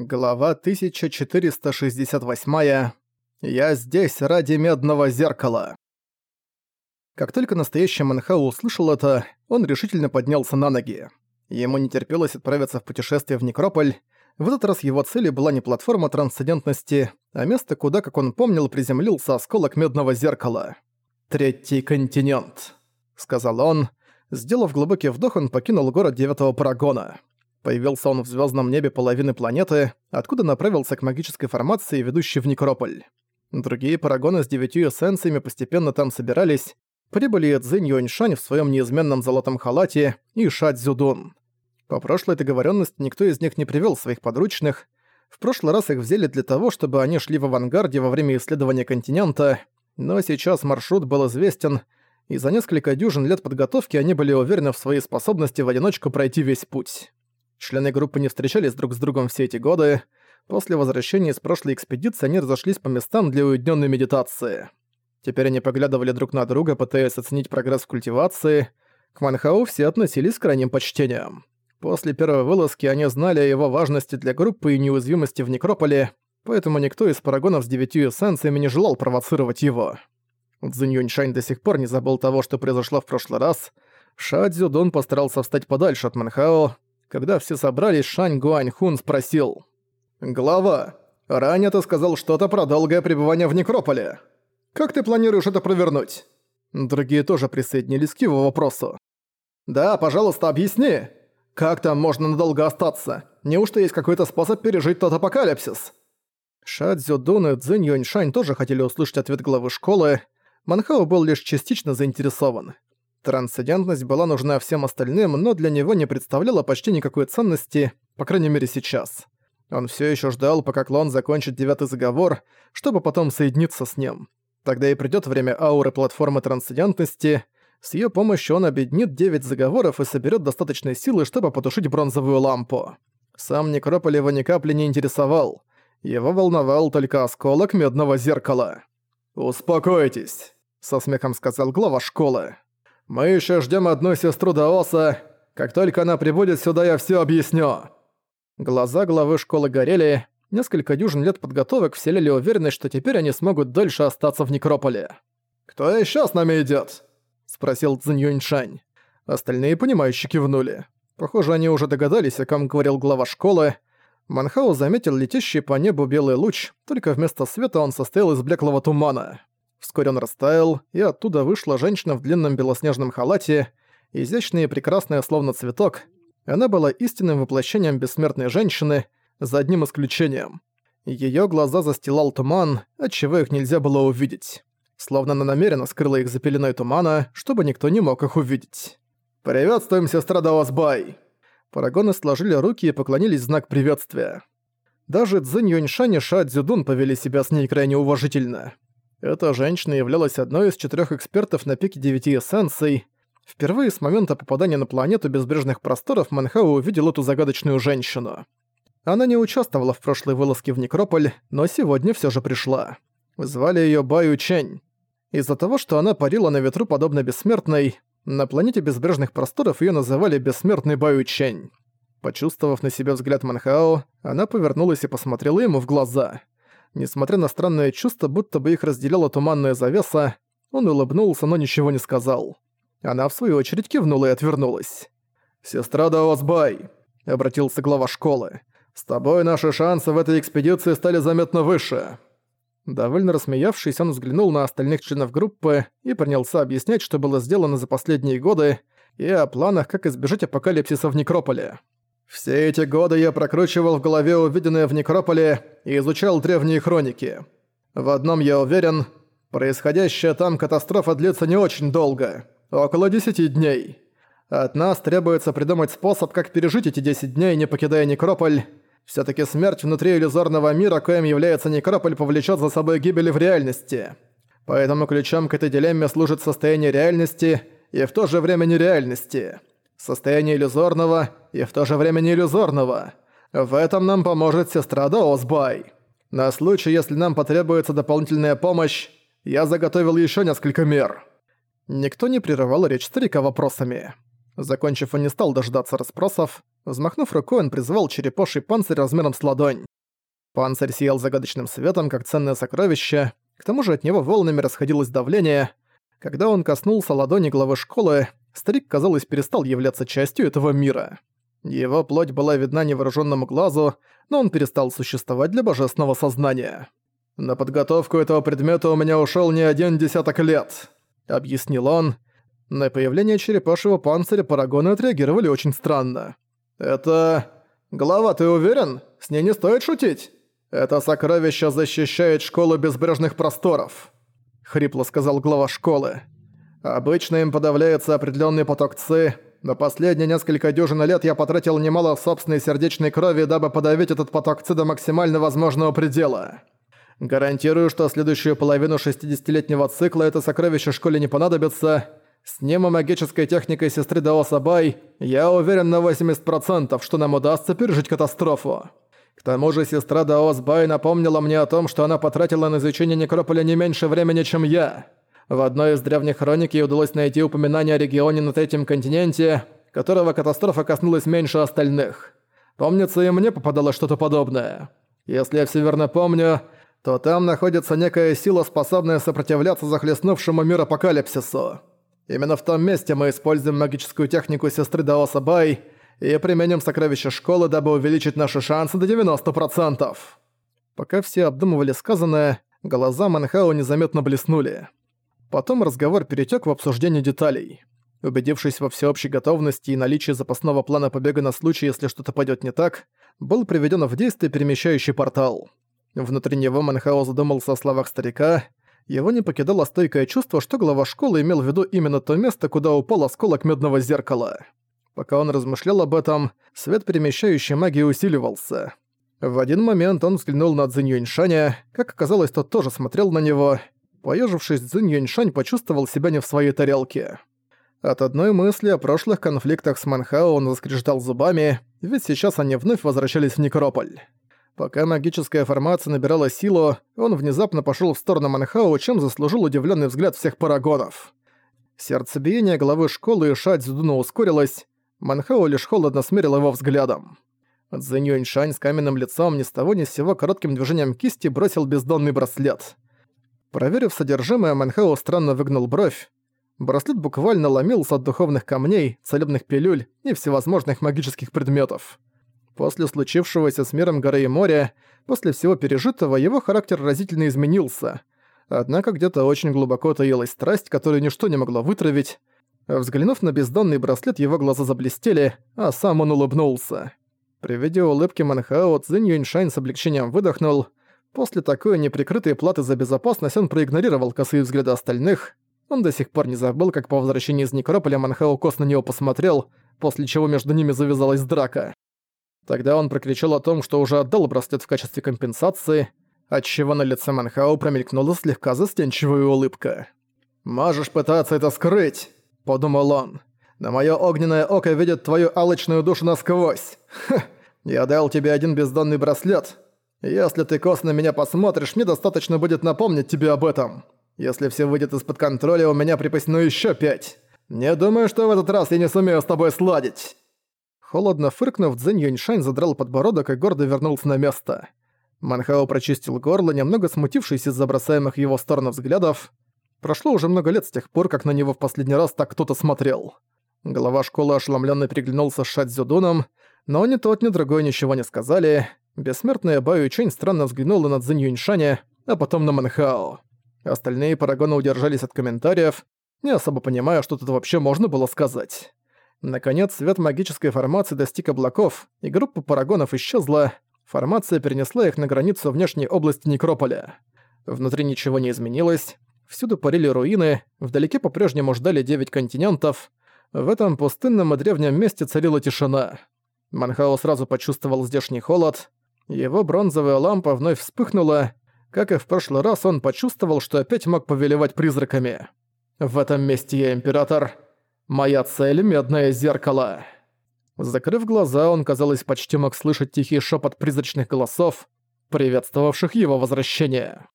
Глава 1468. Я здесь ради медного зеркала. Как только настоящий Манхау услышал это, он решительно поднялся на ноги. Ему не терпелось отправиться в путешествие в Некрополь. В этот раз его целью была не платформа трансцендентности, а место, куда, как он помнил, приземлился осколок медного зеркала. «Третий континент», — сказал он. Сделав глубокий вдох, он покинул город Девятого Парагона. Появился он в звездном небе половины планеты, откуда направился к магической формации, ведущей в Некрополь. Другие парагоны с девятью эссенциями постепенно там собирались, прибыли Цзинь Юаньшань в своем неизменном золотом халате и Ша Цзюдун. По прошлой договоренности никто из них не привел своих подручных. В прошлый раз их взяли для того, чтобы они шли в авангарде во время исследования континента, но сейчас маршрут был известен, и за несколько дюжин лет подготовки они были уверены в своей способности в одиночку пройти весь путь. Члены группы не встречались друг с другом все эти годы. После возвращения из прошлой экспедиции они разошлись по местам для уединенной медитации. Теперь они поглядывали друг на друга, пытаясь оценить прогресс в культивации. К Манхау все относились с крайним почтением. После первой вылазки они знали о его важности для группы и неуязвимости в Некрополе, поэтому никто из парагонов с девятью эссенциями не желал провоцировать его. Цзинь Юньшань до сих пор не забыл того, что произошло в прошлый раз. Ша Цзюдун постарался встать подальше от Манхао, когда все собрались, Шань Гуань Хун спросил. «Глава, ранее ты сказал что-то про долгое пребывание в Некрополе. Как ты планируешь это провернуть?» Другие тоже присоединились к его вопросу. «Да, пожалуйста, объясни. Как там можно надолго остаться? Неужто есть какой-то способ пережить тот апокалипсис?» Ша Цзюдун и Цзинь Юньшань тоже хотели услышать ответ главы школы. Манхао был лишь частично заинтересован. Трансцендентность была нужна всем остальным, но для него не представляла почти никакой ценности, по крайней мере сейчас. Он все еще ждал, пока клон закончит девятый заговор, чтобы потом соединиться с ним. Тогда и придет время ауры платформы трансцендентности. С ее помощью он объединит девять заговоров и соберет достаточной силы, чтобы потушить бронзовую лампу. Сам Некрополь его ни капли не интересовал. Его волновал только осколок медного зеркала. «Успокойтесь», — со смехом сказал глава школы. Мы еще ждем одну сестру Даоса. Как только она прибудет сюда, я все объясню». Глаза главы школы горели. Несколько дюжин лет подготовок вселили уверенность, что теперь они смогут дольше остаться в Некрополе. «Кто еще с нами идет? спросил Цзинь Юньшань. Остальные понимающие кивнули. Похоже, они уже догадались, о ком говорил глава школы. Манхау заметил летящий по небу белый луч, только вместо света он состоял из блеклого тумана. Вскоре он растаял, и оттуда вышла женщина в длинном белоснежном халате, изящная и прекрасная, словно цветок. Она была истинным воплощением бессмертной женщины, за одним исключением. Её глаза застилал туман, отчего их нельзя было увидеть. Словно она намеренно скрыла их за пеленой тумана, чтобы никто не мог их увидеть. «Приветствуем, сестра Даосбай!» Парагоны сложили руки и поклонились в знак приветствия. Даже Цзинь Юньшань и Ша Цзюдун повели себя с ней крайне уважительно. Эта женщина являлась одной из четырех экспертов на пике девяти эссенций. Впервые с момента попадания на планету безбрежных просторов Манхау увидел эту загадочную женщину. Она не участвовала в прошлой вылазке в Некрополь, но сегодня все же пришла. Звали ее Баю Чень. Из-за того, что она парила на ветру подобно бессмертной, на планете безбрежных просторов ее называли Бессмертной Баю Чень. Почувствовав на себе взгляд Манхао, она повернулась и посмотрела ему в глаза – Несмотря на странное чувство, будто бы их разделяла туманная завеса, он улыбнулся, но ничего не сказал. Она, в свою очередь, кивнула и отвернулась. «Сестра Даосбай», — обратился глава школы, — «с тобой наши шансы в этой экспедиции стали заметно выше». Довольно рассмеявшись, он взглянул на остальных членов группы и принялся объяснять, что было сделано за последние годы, и о планах, как избежать апокалипсиса в Некрополе. Все эти годы я прокручивал в голове увиденное в Некрополе и изучал древние хроники. В одном я уверен, происходящая там катастрофа длится не очень долго, около 10 дней. От нас требуется придумать способ, как пережить эти 10 дней, не покидая Некрополь. все таки смерть внутри иллюзорного мира, коим является Некрополь, повлечет за собой гибель в реальности. Поэтому ключом к этой дилемме служит состояние реальности и в то же время нереальности. Состояние иллюзорного и в то же время не иллюзорного. В этом нам поможет сестра Даосбай. На случай, если нам потребуется дополнительная помощь, я заготовил еще несколько мер». Никто не прерывал речь старика вопросами. Закончив, он не стал дождаться расспросов. Взмахнув рукой, он призвал черепаший панцирь размером с ладонь. Панцирь сиял загадочным светом, как ценное сокровище, к тому же от него волнами расходилось давление. Когда он коснулся ладони главы школы, старик, казалось, перестал являться частью этого мира. Его плоть была видна невооруженному глазу, но он перестал существовать для божественного сознания. «На подготовку этого предмета у меня ушел не один десяток лет», — объяснил он. На появление черепашьего панциря парагоны отреагировали очень странно. «Это... Глава, ты уверен? С ней не стоит шутить? Это сокровище защищает школу безбрежных просторов», — хрипло сказал глава школы. «Обычно им подавляется определенный поток ЦИ, но последние несколько дюжин лет я потратил немало собственной сердечной крови, дабы подавить этот поток ЦИ до максимально возможного предела. Гарантирую, что следующую половину 60-летнего цикла это сокровище школе не понадобится, с немомагической техникой сестры Дао Сабай я уверен на 80%, что нам удастся пережить катастрофу. К тому же сестра Дао Сбай напомнила мне о том, что она потратила на изучение некрополя не меньше времени, чем я. В одной из древних хроник ей удалось найти упоминание о регионе на третьем континенте, которого катастрофа коснулась меньше остальных. Помнится, и мне попадалось что-то подобное. Если я все верно помню, то там находится некая сила, способная сопротивляться захлестнувшему мир апокалипсису. Именно в том месте мы используем магическую технику сестры Даоса Бай и применим сокровища школы, дабы увеличить наши шансы до 90%. Пока все обдумывали сказанное, глаза Манхао незаметно блеснули. Потом разговор перетек в обсуждение деталей. Убедившись во всеобщей готовности и наличии запасного плана побега на случай, если что-то пойдет не так, был приведен в действие перемещающий портал. Внутри него Манхао задумался о словах старика, его не покидало стойкое чувство, что глава школы имел в виду именно то место, куда упал осколок медного зеркала. Пока он размышлял об этом, свет перемещающей магии усиливался. В один момент он взглянул на Цзинь Юньшаня, как оказалось, тот тоже смотрел на него. Поежившись, Цзинь Юньшань почувствовал себя не в своей тарелке. От одной мысли о прошлых конфликтах с Манхао он заскрежетал зубами, ведь сейчас они вновь возвращались в Некрополь. Пока магическая формация набирала силу, он внезапно пошел в сторону Манхао, чем заслужил удивленный взгляд всех парагонов. Сердцебиение главы школы Ша Цзюдуна ускорилось, Манхао лишь холодно смерил его взглядом. Цзэнь Шань с каменным лицом ни с того ни с сего коротким движением кисти бросил бездонный браслет. Проверив содержимое, Манхао странно выгнул бровь. Браслет буквально ломился от духовных камней, целебных пилюль и всевозможных магических предметов. После случившегося с миром горы и моря, после всего пережитого, его характер разительно изменился. Однако где-то очень глубоко таилась страсть, которую ничто не могло вытравить. Взглянув на бездонный браслет, его глаза заблестели, а сам он улыбнулся. При виде улыбки Манхао Цзинь Юньшань с облегчением выдохнул. После такой неприкрытой платы за безопасность он проигнорировал косые взгляды остальных. Он до сих пор не забыл, как по возвращении из Некрополя Манхао кос на него посмотрел, после чего между ними завязалась драка. Тогда он прокричал о том, что уже отдал браслет в качестве компенсации, отчего на лице Манхау промелькнула слегка застенчивая улыбка. «Можешь пытаться это скрыть», — подумал он. «Но моё огненное око видит твою алчную душу насквозь. Ха! Я дал тебе один бездонный браслет. Если ты косо на меня посмотришь, мне достаточно будет напомнить тебе об этом. Если все выйдет из-под контроля, у меня припасено ещё пять. Не думаю, что в этот раз я не сумею с тобой сладить». Холодно фыркнув, Цзэнь Юньшань задрал подбородок и гордо вернулся на место. Манхао прочистил горло, немного смутившись из-за бросаемых в его сторону взглядов. Прошло уже много лет с тех пор, как на него в последний раз так кто-то смотрел. Голова школы ошеломленно переглянулся с Шадзюдуном, но ни тот, ни другой ничего не сказали. Бессмертная Баю Чэнь странно взглянула на Цзинь Юньшаня, а потом на Манхао. Остальные парагоны удержались от комментариев, не особо понимая, что тут вообще можно было сказать. Наконец, свет магической формации достиг облаков, и группа парагонов исчезла. Формация перенесла их на границу внешней области Некрополя. Внутри ничего не изменилось. Всюду парили руины, вдалеке по-прежнему ждали девять континентов. В этом пустынном и древнем месте царила тишина. Манхао сразу почувствовал здешний холод. Его бронзовая лампа вновь вспыхнула. Как и в прошлый раз, он почувствовал, что опять мог повелевать призраками. «В этом месте я император», Моя цель — медное зеркало. Закрыв глаза, он, казалось, почти мог слышать тихий шепот призрачных голосов, приветствовавших его возвращение.